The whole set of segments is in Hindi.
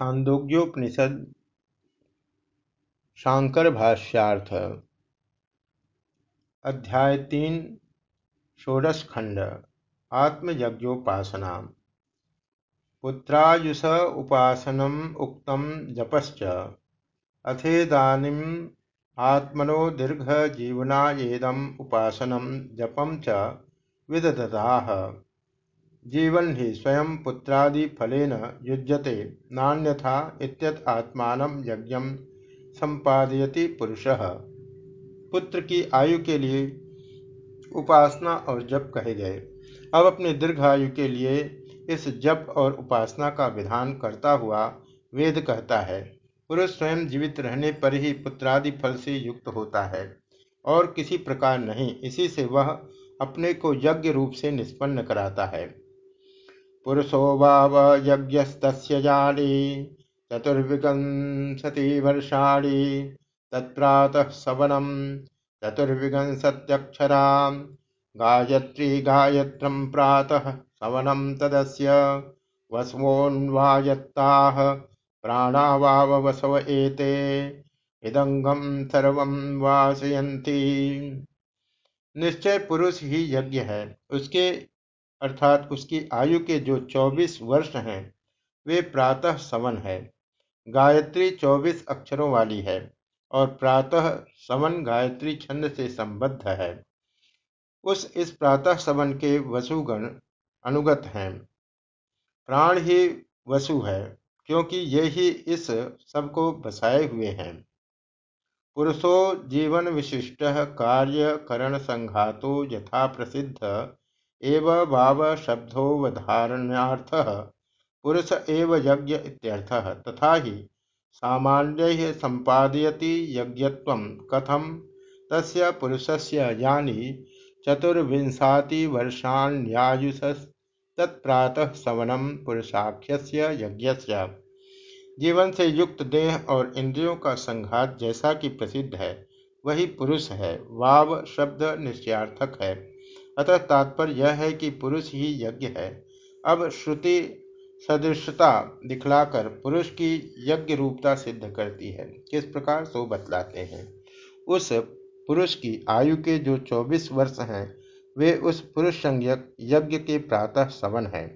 छांदोग्योपनिषद, शांकर भाष्यार्थ, अध्याय तीन, षोडश खंड आत्मयज्ञोपासना पुत्रायुष उपासनम उक्तम जपश्च, अथेदानीम आत्मनो दीर्घ जीवनायेदम उपासनम जपम च विदधताः। जीवन ही स्वयं पुत्रादि फलेन युज्यते, नान्यथा इत्यत आत्मान यज्ञ संपादयति पुरुषः। पुत्र की आयु के लिए उपासना और जप कहे गए। अब अपने दीर्घ आयु के लिए इस जप और उपासना का विधान करता हुआ वेद कहता है, पुरुष स्वयं जीवित रहने पर ही पुत्रादि फल से युक्त होता है और किसी प्रकार नहीं, इसी से वह अपने को यज्ञ रूप से निष्पन्न कराता है। पुरुषो वाव यज्ञस्तस्य जानी चतुर्विंशति वर्षाणि तत्प्रातः सवनं चतुर्विंशत्यक्षरा गायत्री गायत्रं प्रातः सवनं तदस्य वसवोन्वायत्ताः प्राणावावसव एते इदंगम सर्वं वासयन्ति निश्चय पुरुष ही यज्ञ है। उसके अर्थात उसकी आयु के जो चौबीस वर्ष हैं, वे प्रातः सवन है। गायत्री चौबीस अक्षरों वाली है और प्रातः सवन गायत्री छंद से संबद्ध है। उस इस प्रातः सवन के वसुगण अनुगत हैं। प्राण ही वसु है, क्योंकि ये ही इस सबको बसाए हुए हैं। पुरुषो जीवन विशिष्ट कार्य करण संघातो यथा प्रसिद्ध एव भाव शब्दोवधारण्यार्थ पुरुष एव यज्ञ इत्यर्थः। तथा ही सामान्य संपादयति यज्ञत्वं कथम तस्य पुरुषस्य यानि चतुर्विंशातिवर्षाण्यायुषस्तत्प्रातः सवनं पुरुषाख्यस्य यज्ञस्य। जीवन से युक्त देह और इंद्रियों का संघात जैसा कि प्रसिद्ध है, वही पुरुष है वाव शब्द निश्चयार्थक है। अतः तात्पर्य यह है कि पुरुष ही यज्ञ है। अब श्रुति सदृशता दिखलाकर पुरुष की यज्ञ रूपता सिद्ध करती है। किस प्रकार? सो बतलाते हैं। उस पुरुष की आयु के जो चौबीस वर्ष हैं, वे उस पुरुष संज्ञक यज्ञ के प्रातः सवन है।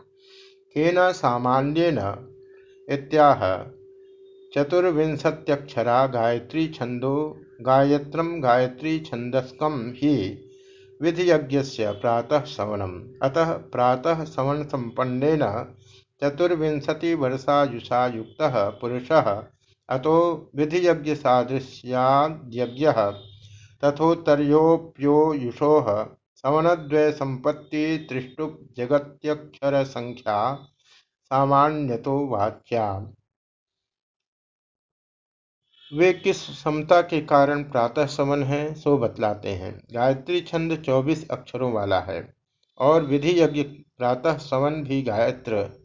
केन सामान्यन इत्याह चतुर्विंशत्यक्षरा गायत्री छंदो गायत्रम गायत्री छंदस्कम ही विधियज्ञ प्रातः सवनम अतः प्रातः सवन संपन्नेन चतुर्विंशतिवर्षायुषा युक्त पुरुषः अतो विधियज्ञ सादृश्याद्यज्ञ तथोत्तरयोप्योयुषोः सवनद्वय संपत्ति त्रिष्टुप जगत्यक्षर संख्या सामान्यतो वाच्या वे किस समता के कारण प्रातः समन है, सो बतलाते हैं। गायत्री छंद चौबीस अक्षरों वाला है, और विधि यज्ञ प्रातः सवन भी गायत्र,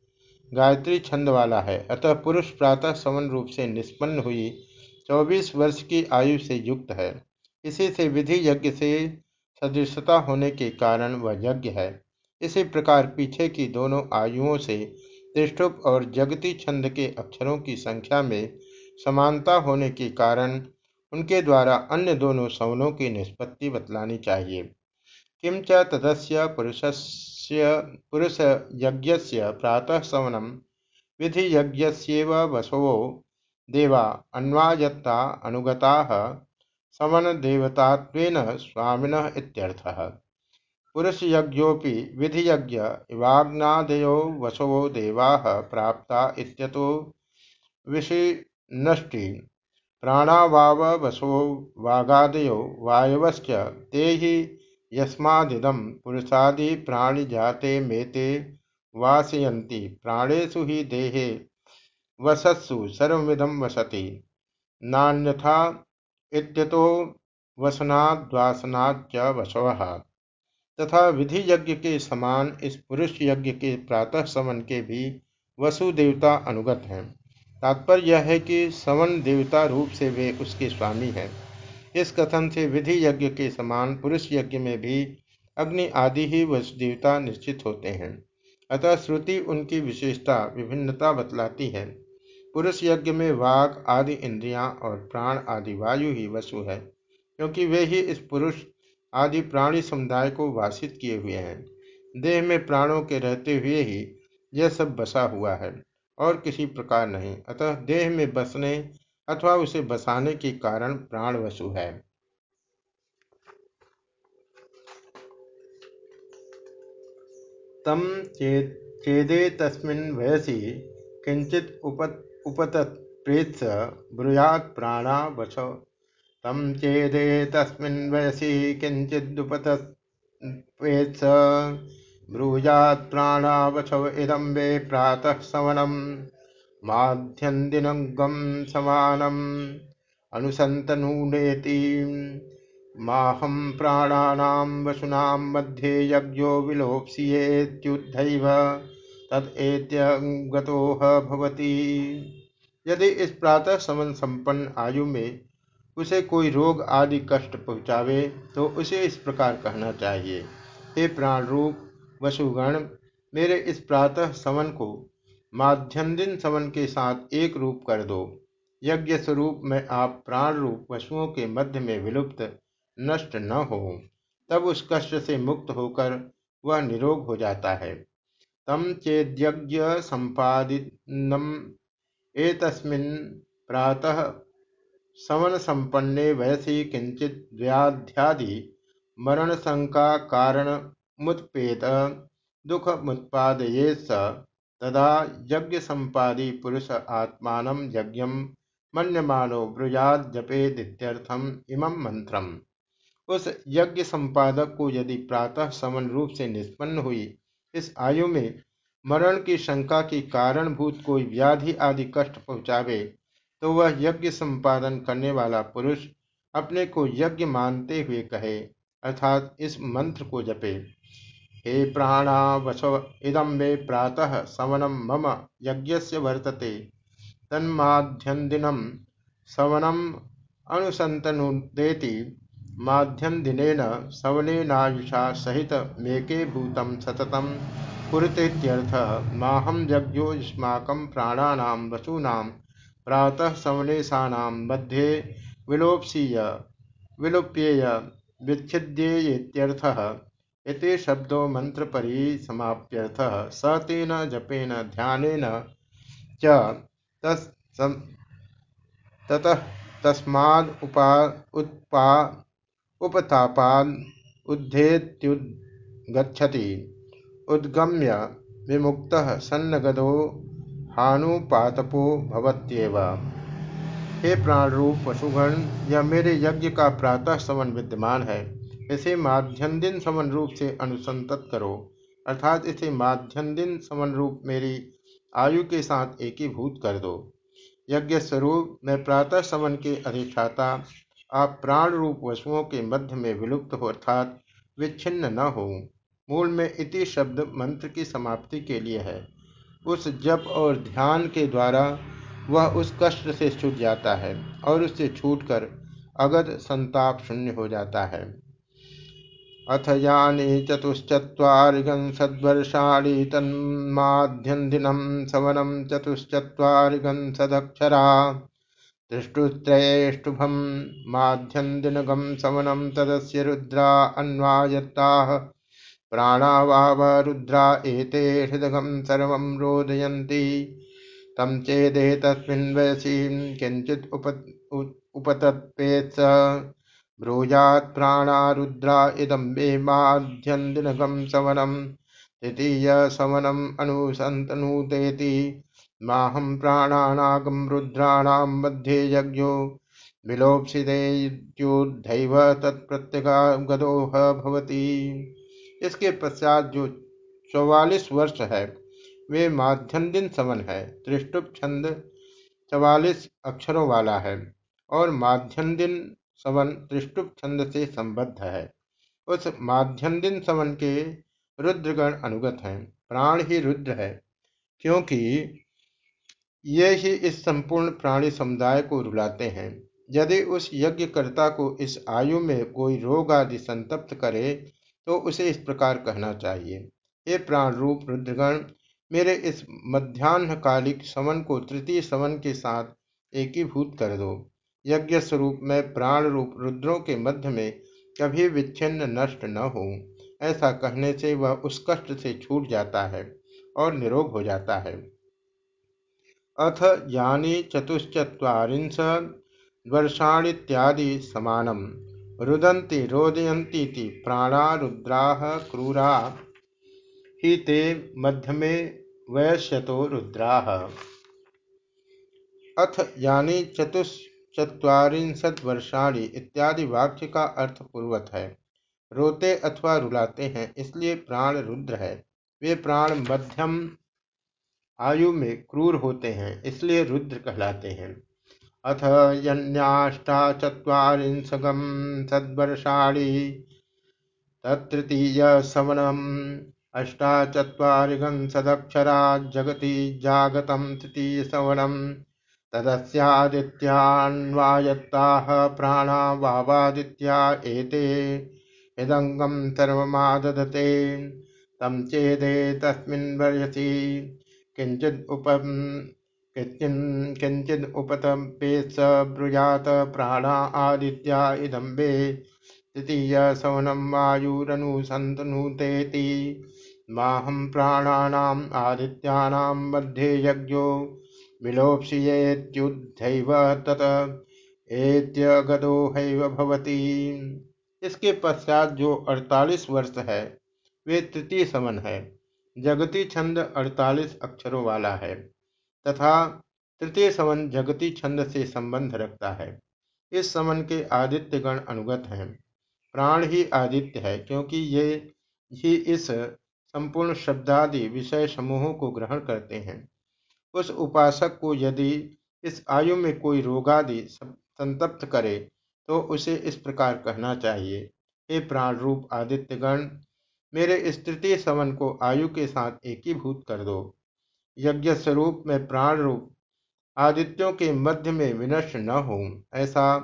गायत्री छंद वाला है। अतः पुरुष प्रातः सवन रूप से निष्पन्न हुई चौबीस वर्ष की आयु से युक्त है। इसी से विधि यज्ञ से सदृशता होने के कारण वह यज्ञ है। इसी प्रकार पीछे की दोनों आयुओं से त्रिष्टुप और जगती छंद के अक्षरों की संख्या में समानता होने के कारण उनके द्वारा अन्य दोनों सवनों की निष्पत्ति बतलानी चाहिए। किम च तदस्य पुरुषस्य पुरुष यज्ञस्य प्रातः सवनम विधि यज्ञस्येव वसवो देवा अन्वायत्ता अनुगता सवन देवतात्वेन स्वामिनः इत्यर्थः। विधि यज्ञ इवाग्नादयो वसवो देवाः प्राप्ता इत्यतो विषि नष्टि। प्राणावाव वसो वागादयो वायवश्च ते हि यस्मादिदं पुरुषादि प्राणिजाते मेते वासयन्ति। प्राणेषु हि देहे वसत्सु सर्वमिदं वसति। नान्यथा इत्यतो वसनाद्वासनाच्च वसवः। तथा विधि यज्ञ के समान इस पुरुष यज्ञ के प्रातः समन के भी वसुदेवता अनुगत हैं। तात्पर्य यह है कि सवन देवता रूप से वे उसके स्वामी हैं। इस कथन से विधि यज्ञ के समान पुरुष यज्ञ में भी अग्नि आदि ही वसुदेवता निश्चित होते हैं। अतः श्रुति उनकी विशेषता, विभिन्नता बतलाती है। पुरुष यज्ञ में वाक आदि इंद्रियाँ और प्राण आदि वायु ही वसु है, क्योंकि वे ही इस पुरुष आदि प्राणी समुदाय को वासित किए हुए हैं। देह में प्राणों के रहते हुए ही यह सब बसा हुआ है। और किसी प्रकार नहीं। अतः देह में बसने अथवा उसे बसाने के कारण प्राण वसु है। तम चेदे तस्मिन् वयसी किंचित उपत उपतत्प्रेत्स ब्रूयात् प्राणा वश। तम चेदे तस्मिन् वयसि किञ्चिदुपतत्प्रेत्स ब्रूयात् प्राणा वशव इदं वे प्रातः सवनं माध्यन्दिनगं समानम्। अनुसन्तनूनेति माहं प्राणानां वशूनां मध्ये यज्ञो विलोप्स्येत्युद्धैव। तदेत्यगतोह भवति। यदि इस प्रातः समन संपन्न आयु में उसे कोई रोग आदि कष्ट पहुँचावे तो उसे इस प्रकार कहना चाहिए, हे प्राण रूप वसुगण, मेरे इस प्रातः समन को माध्यन्दिन समन के साथ एक रूप कर दो। यज्ञ स्वरूप में आप प्राण रूप वसुओं के मध्य में विलुप्त, नष्ट न हो। तब उस कष्ट से मुक्त होकर वह निरोग हो जाता है। तम चेद्यज्ञ संपादिनम। एतस्मिन् प्रातः समन संपन्ने वयसी किंचित व्याध्यादि मरण शंका कारण मुत्पेत दुख मुत्पादये स तदा यज्ञ संपादी पुरुष आत्मान यज्ञ मन्यमानो ब्रुयाद जपेदित्यर्थम इमं मंत्रम उस यज्ञ संपादक को यदि प्रातः समन रूप से निष्पन्न हुई, इस आयु में मरण की शंका के कारणभूत कोई व्याधि आदि कष्ट पहुंचावे तो वह यज्ञ संपादन करने वाला पुरुष अपने को यज्ञ मानते हुए कहे, अर्थात इस मंत्र को जपे। हे प्राणा वसव इदम मे प्रातः सवनम मम यज्ञस्य वर्तते। तन्माध्यन्दिनम सवनम अनुसंतनुदेति माध्यन्दिनेन सवनेनायुषा सहित मेके भूतम सततम कुरुतेत्यर्थ माहम यज्ञो युष्माकं प्राणानां वसूनां प्रातः सवनेशानां मध्ये विलोप्सीय, विलोप्येय विच्छिद्येत्यर्थः इति शब्दो मंत्रपरिसमाप्त्यर्थः स तेन जपेन, ध्यानेन च ततः तस्माद् उपा उत्पा उपतापाद उद्धेत्युद्गच्छति। उद्गम्य विमुक्त सन्नगदो हानुपातपो भवत्येव। हे प्राण रूप पशुगण, यह मेरे यज्ञ का प्रातः समन विद्यमान है। इसे माध्यन्दिन समन रूप से अनुसंतत करो, अर्थात इसे माध्यन्दिन समन रूप मेरी आयु के साथ एकीभूत कर दो। यज्ञ स्वरूप में प्रातः समन के अधिष्ठाता, आप प्राण रूप वसुओं के मध्य में विलुप्त हो, अर्थात विच्छिन्न न हो। मूल में इति शब्द मंत्र की समाप्ति के लिए है। उस जप और ध्यान के द्वारा वह उस कष्ट से छूट जाता है और उससे छूटकर अगध संताप शून्य हो जाता है। अथ यानी चतुश्चत्वारिगं सद्वर्षाणि तन्माध्यन्दिनं सवनं चतुश्चत्वारिगं सदक्षरा। त्रिष्टुत्रयेष्टुभं माध्यन्दिनगं सवनं तदस्य रुद्रा अन्वायत्ताः। प्राणावाव रुद्रा एते हृदगं सर्वं रोदयन्ति। तं चेदेतस्मिन् वयसि किञ्चित् उप उपतत्पेत्स ब्रूयात् प्राणा रुद्रा इदं मे माध्यन्दिनगं सवनं तृतीयसवनम् अनुसन्तनुतेति। माहं प्राणानागं रुद्राणां मध्ये यज्ञो विलोप्सितेत्युद्धैव तत्प्रत्यगागदोह भवति। इसके पश्चात जो चौवालीस वर्ष है, वे माध्यन्दिन समन है त्रिष्टुप छंद चवालीस अक्षरों वाला है और माध्यन्दिन सवन त्रिष्टुप छंद से संबद्ध है। उस माध्यन्दिन सवन के रुद्रगण अनुगत हैं। प्राण ही रुद्र है, क्योंकि ये ही इस संपूर्ण प्राणी समुदाय को रुलाते हैं। यदि उस यज्ञकर्ता को इस आयु में कोई रोग आदि संतप्त करे तो उसे इस प्रकार कहना चाहिए, हे प्राण रूप रुद्रगण, मेरे इस मध्यान्हकालिक समन को तृतीय समन के साथ एकीभूत कर दो। यज्ञ स्वरूप में प्राण रूप रुद्रों के मध्य में कभी विच्छिन्न नष्ट न हो ऐसा कहने से वह उस कष्ट से छूट जाता है और निरोग हो जाता है। अथ यानी चतुश्चत्वारिंश वर्षाणीत्यादि समानम। रुदन्ति रोदयन्तीति प्राणा रुद्रा क्रूरा ही ते मध्यमे वयस्यतो रुद्रा। अथ यानी चतुश्चत्वारिंशद वर्षाणी इत्यादि वाक्य का अर्थ पूर्वत है। रोते अथवा रुलाते हैं, इसलिए प्राण रुद्र है। वे प्राण मध्यम आयु में क्रूर होते हैं, इसलिए रुद्र कहलाते हैं। अथ यन्याष्टा यन्याष्टाचत्वारिंशगम सद्वर्षाणि तृतीय सवनम अष्टाचत्वारिगं सदक्षरा जगति जागतम तृतीय सवनम तदस्यादित्यान्वायत्ताः प्राणा वावादित्या एते। हृदङ्गं सर्वमादधते तं चेदे तस्मिन् वर्षसि किञ्चित् उप किञ्चिद् उपतपेत्स ब्रूयात् प्राणा आदित्या इदं वे तृतीयसवनं मध्ये यज्ञो। भवति। इसके पश्चात जो अड़तालीस वर्ष है, वे तृतीय समन है। जगती छंद अड़तालीस अक्षरों वाला है, तथा तृतीय समन जगती छंद से संबंध रखता है। इस समन के आदित्य गण अनुगत हैं। प्राण ही आदित्य है, क्योंकि ये ही इस संपूर्ण शब्दादि विषय समूहों को ग्रहण करते हैं। उस उपासक को यदि इस आयु में कोई रोगादि संतप्त करे तो उसे इस प्रकार कहना चाहिए, हे प्राण रूप आदित्यगण, मेरे इस तृतीय समन को आयु के साथ एकीभूत कर दो। यज्ञ स्वरूप में प्राण रूप आदित्यों के मध्य में विनष्ट न हो ऐसा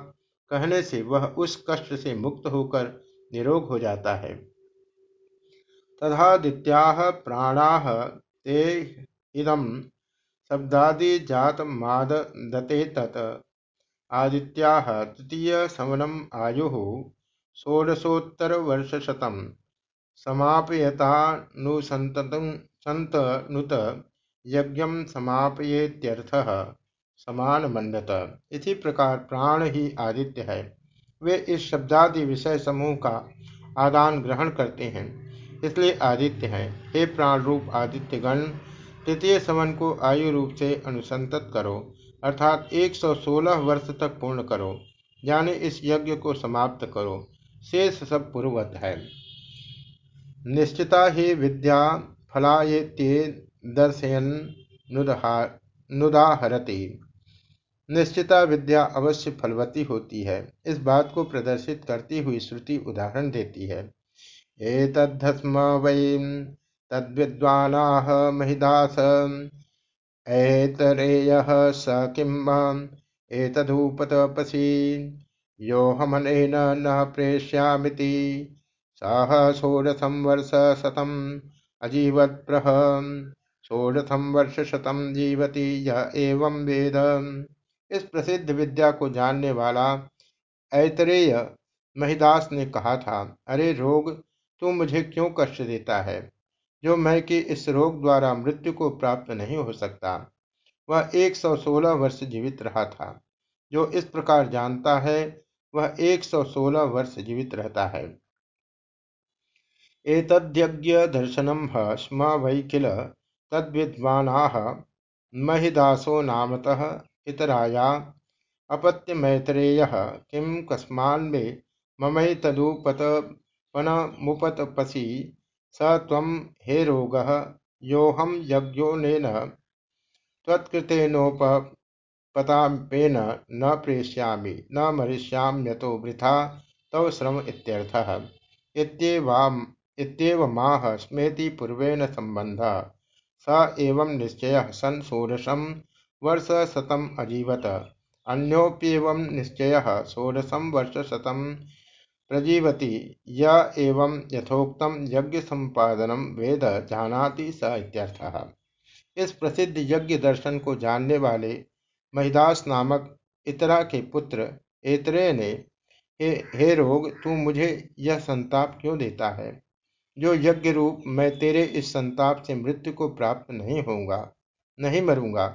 कहने से वह उस कष्ट से मुक्त होकर निरोग हो जाता है। तथादित्या प्राणा ते इदम शब्दादि जात मादते तत् आदित्या तृतीय सवनम आयु, षोडशोत्तरवर्षशतम। समापयतानुसंतनुत यज्ञ समापयेत्यर्थः समान मंडत इसी प्रकार प्राण ही आदित्य है। वे इस शब्दादि विषय समूह का आदान ग्रहण करते हैं, इसलिए आदित्य है। हे प्राण रूप आदित्य गण तृतीय समन को आयु रूप से अनुसंतत करो, अर्थात 116 वर्ष तक पूर्ण करो, यानी इस यज्ञ को समाप्त करो। शेष सब पूर्वत है। निश्चिता ही विद्या फलाये दर्शयन नुदाहरती। निश्चिता विद्या अवश्य फलवती होती है। इस बात को प्रदर्शित करती हुई श्रुति उदाहरण देती है। एतद्धस्म वै तद्विद्वानाः महिदास। ऐतरेयः स किम् एतदुपतपसि। योऽहमनेन न प्रेष्यामिति। सः षोडशं वर्षशतम् अजीवत्प्रह। षोडशं वर्षशतम जीवति यह एवं वेद। इस प्रसिद्ध विद्या को जानने वाला ऐतरेय महिदास ने कहा था, अरे रोग, तू मुझे क्यों कष्ट देता है? जो मैं कि इस रोग द्वारा मृत्यु को प्राप्त नहीं हो सकता। वह 116 वर्ष जीवित रहा था। जो इस प्रकार जानता है, वह 116 वर्ष जीवित रहता है। एतद्यज्ञ दर्शनम स्म वै किल तद्विद्वानाः महिदासो नामतः इतराया अपत्य मैत्रेय किं कस्मान्मे ममैतदुपतपनमुपतपसि स त्वं हे रोगः, योऽहं यज्ञोनेन त्वत्कृतेनोपतापेन न प्रेष्यामि, न मरिष्याम्यतो वृथा, तव श्रम इत्यर्थः। इत्येवमाह स्मेति पूर्वेण सम्बन्धः। स एवं निश्चयः सन् षोडशं वर्षशतम् अजीवत। अन्योप्येवं निश्चयः षोडशं वर्षशतं प्रजीवति। य एवं यथोक्तम यज्ञ संपादनम वेद जानाति स इत्यर्थः। इस प्रसिद्ध यज्ञ दर्शन को जानने वाले महिदास नामक इतरा के पुत्र एतरे ने हे, हे रोग तू मुझे यह संताप क्यों देता है? जो यज्ञ रूप मैं तेरे इस संताप से मृत्यु को प्राप्त नहीं होऊँगा नहीं मरूँगा।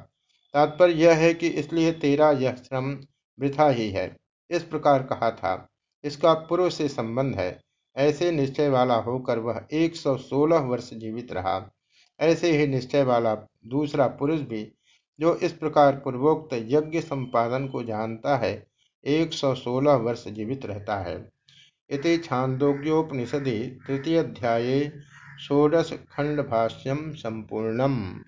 तात्पर्य यह है कि इसलिए तेरा यह श्रम वृथा ही है। इस प्रकार कहा था। इसका पूर्व से संबंध है। ऐसे निश्चय वाला होकर वह 116 वर्ष जीवित रहा। ऐसे ही निश्चय वाला दूसरा पुरुष भी, जो इस प्रकार पूर्वोक्त यज्ञ संपादन को जानता है 116 वर्ष जीवित रहता है। इति छांदोग्योपनिषदि तृतीय अध्याये षोडश खंड भाष्यम संपूर्णम।